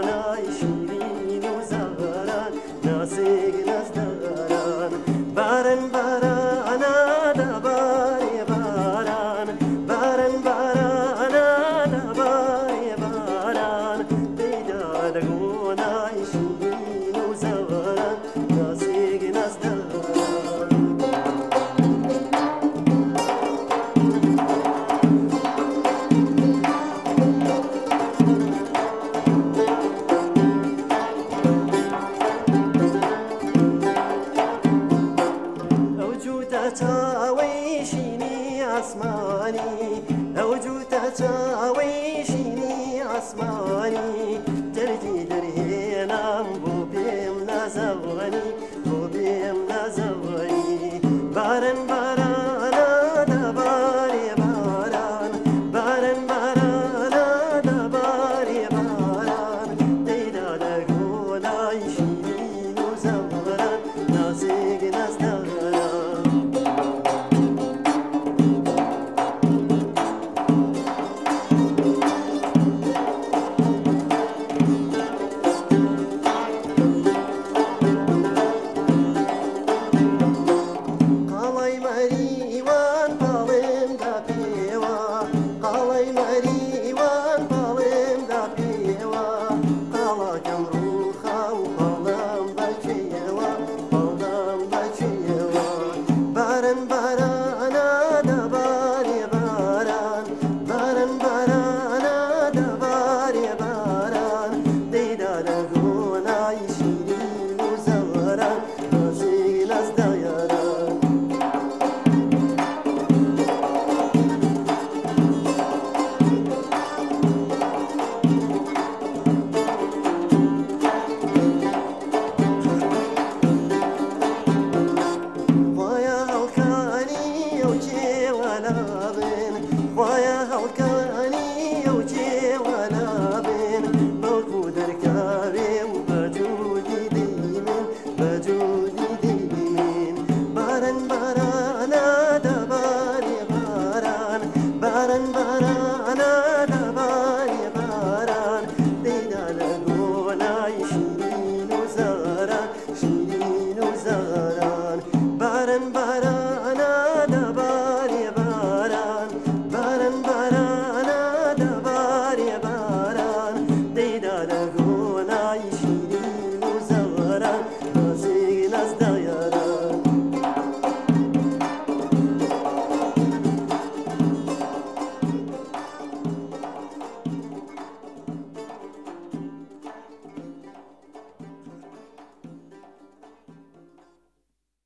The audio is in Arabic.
ないし تاويشيني عسماني لو جوت تاويشيني عسماني la la